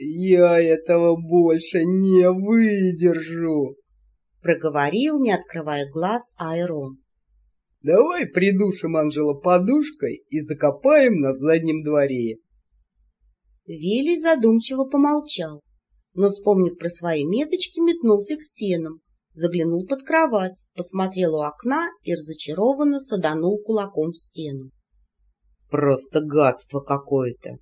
я этого больше не выдержу, — проговорил, не открывая глаз, Айрон. — Давай придушим Анжела подушкой и закопаем на заднем дворе. Вилли задумчиво помолчал, но, вспомнив про свои меточки, метнулся к стенам, заглянул под кровать, посмотрел у окна и разочарованно саданул кулаком в стену. Просто гадство какое-то.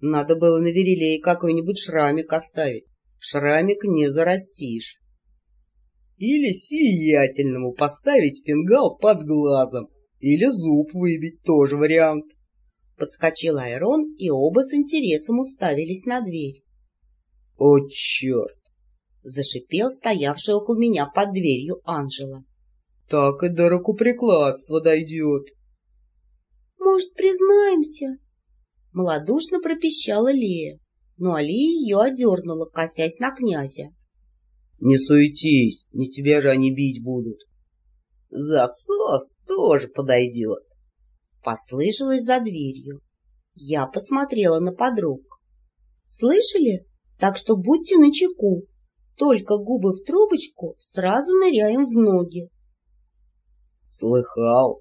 Надо было на Верилее какой-нибудь шрамик оставить. Шрамик не зарастишь. Или сиятельному поставить фингал под глазом. Или зуб выбить, тоже вариант. Подскочил Айрон, и оба с интересом уставились на дверь. — О, черт! — зашипел стоявший около меня под дверью Анжела. — Так и до рукоприкладства дойдет. — Может, признаемся? — малодушно пропищала Лея, но Алия ее одернула, косясь на князя. — Не суетись, не тебя же они бить будут. — Засос тоже подойдет. Послышалось за дверью. Я посмотрела на подруг. Слышали? Так что будьте начеку. Только губы в трубочку сразу ныряем в ноги. Слыхал.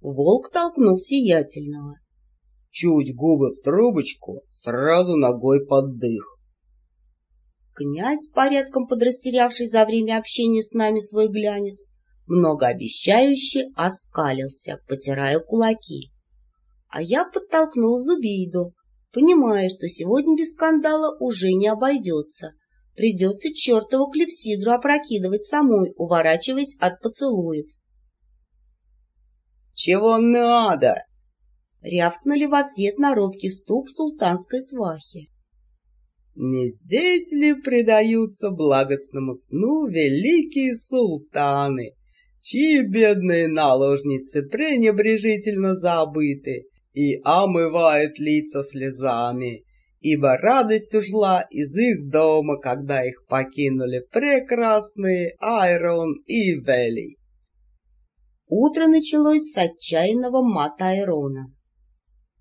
Волк толкнул сиятельного. Чуть губы в трубочку, сразу ногой под дых. Князь, порядком подрастерявший за время общения с нами свой глянец, многообещающе оскалился, потирая кулаки. А я подтолкнул Зубейду, понимая, что сегодня без скандала уже не обойдется. Придется чертову клепсидру опрокидывать самой, уворачиваясь от поцелуев. «Чего надо?» Рявкнули в ответ на робкий стук султанской свахи. Не здесь ли предаются благостному сну великие султаны, чьи бедные наложницы пренебрежительно забыты и омывают лица слезами, ибо радость ушла из их дома, когда их покинули прекрасные Айрон и Вели. Утро началось с отчаянного мата Айрона.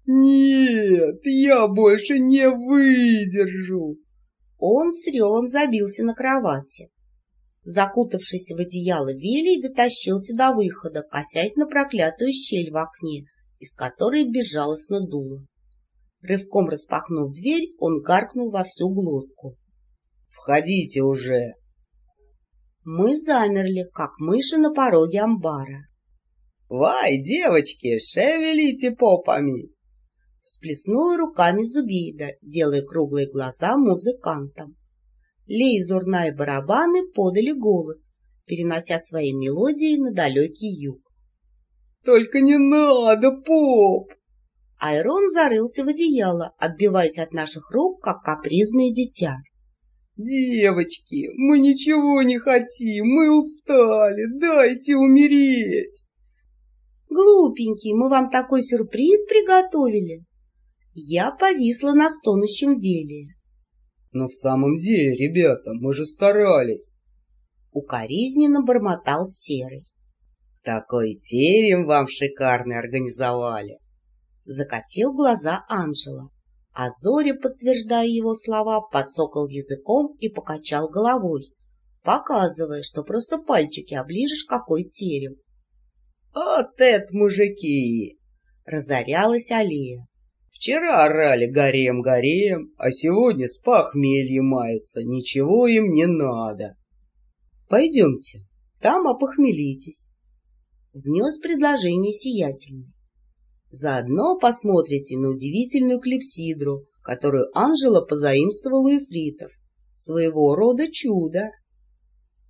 «Нет, я больше не выдержу!» Он с ревом забился на кровати закутавшись в одеяло Вилли, дотащился до выхода, косясь на проклятую щель в окне, из которой безжалостно дуло. Рывком распахнув дверь, он гаркнул во всю глотку. — Входите уже! Мы замерли, как мыши на пороге амбара. — Вай, девочки, шевелите попами! Всплеснула руками Зубейда, делая круглые глаза музыкантам. Лейзурна барабаны подали голос, перенося свои мелодии на далекий юг. «Только не надо, поп!» Айрон зарылся в одеяло, отбиваясь от наших рук, как капризное дитя. «Девочки, мы ничего не хотим, мы устали, дайте умереть!» «Глупенький, мы вам такой сюрприз приготовили!» Я повисла на стонущем веле. Но в самом деле, ребята, мы же старались. Укоризненно бормотал Серый. Такой терем вам шикарный организовали. Закатил глаза Анжела. А Зоря, подтверждая его слова, подсокал языком и покачал головой, показывая, что просто пальчики оближешь, какой терем. — Вот это мужики! — разорялась Алия. Вчера орали «Горем, горем», а сегодня с похмельем маются, ничего им не надо. Пойдемте, там опохмелитесь. Внес предложение сиятельный. Заодно посмотрите на удивительную клипсидру, которую Анжела позаимствовала у эфритов. Своего рода чудо.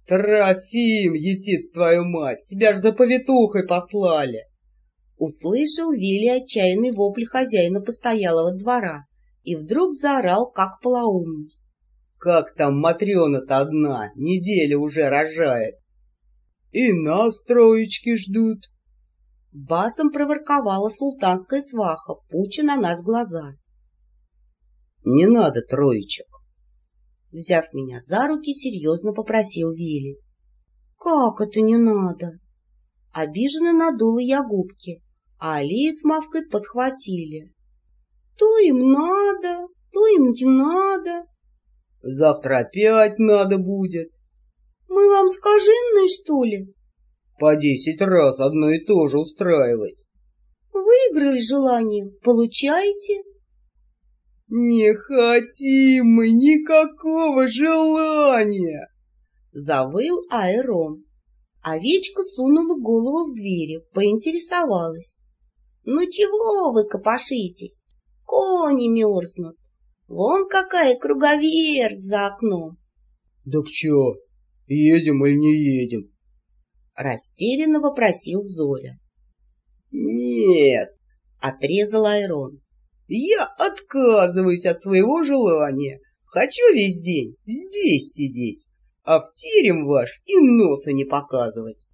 Трофим, етит твою мать, тебя ж за повитухой послали. Услышал Вилли отчаянный вопль хозяина постоялого двора и вдруг заорал, как полоумный. — Как там Матрена-то одна, неделя уже рожает. — И нас троечки ждут. Басом проворковала султанская сваха, пуча на нас глаза. — Не надо троечек. Взяв меня за руки, серьезно попросил Вилли. — Как это не надо? Обиженно надула я губки а Алия с Мавкой подхватили. То им надо, то им не надо. Завтра опять надо будет. Мы вам скаженные, что ли? По десять раз одно и то же устраивать. Выиграли желание, получаете? Не хотим мы никакого желания! Завыл Айрон. Овечка сунула голову в двери, поинтересовалась. Ну чего вы копошитесь? Кони мерзнут. Вон какая круговерть за окном. — Так чё, едем или не едем? — растерянно вопросил Зоря. — Нет, — отрезал Айрон. — Я отказываюсь от своего желания. Хочу весь день здесь сидеть, а в терем ваш и носа не показывать.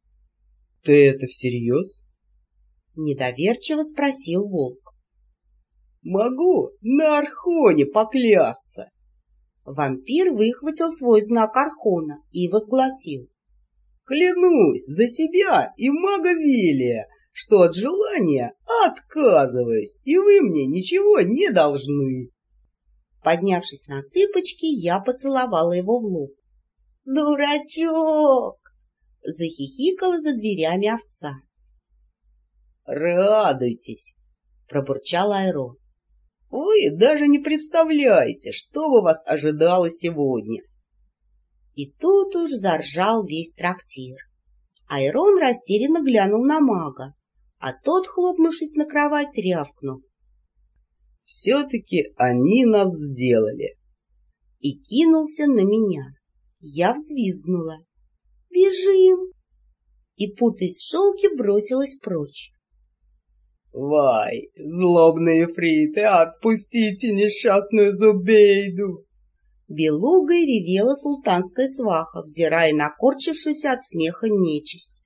— Ты это всерьез? — недоверчиво спросил волк. Могу на Архоне поклясться. Вампир выхватил свой знак Архона и возгласил. Клянусь за себя и мага Вилия, что от желания отказываюсь, и вы мне ничего не должны. Поднявшись на цыпочки, я поцеловала его в лоб. «Дурачок!» — захихикала за дверями овца. «Радуйтесь!» — пробурчал Айрон. Вы даже не представляете, что бы вас ожидало сегодня. И тут уж заржал весь трактир. Айрон растерянно глянул на мага, а тот, хлопнувшись на кровать, рявкнул. «Все-таки они нас сделали!» И кинулся на меня. Я взвизгнула. «Бежим!» И, путаясь в шелке, бросилась прочь. Вай, злобные фриты, отпустите несчастную Зубейду! Белугой ревела султанская сваха, взирая на корчившуюся от смеха нечисть.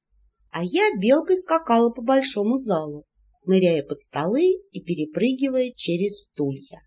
А я белкой скакала по большому залу, ныряя под столы и перепрыгивая через стулья.